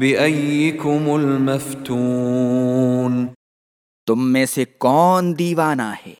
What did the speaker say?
بِأَيِّكُمُ الْمَفْتُونَ؟ تم میں سے کون دیوانہ ہے؟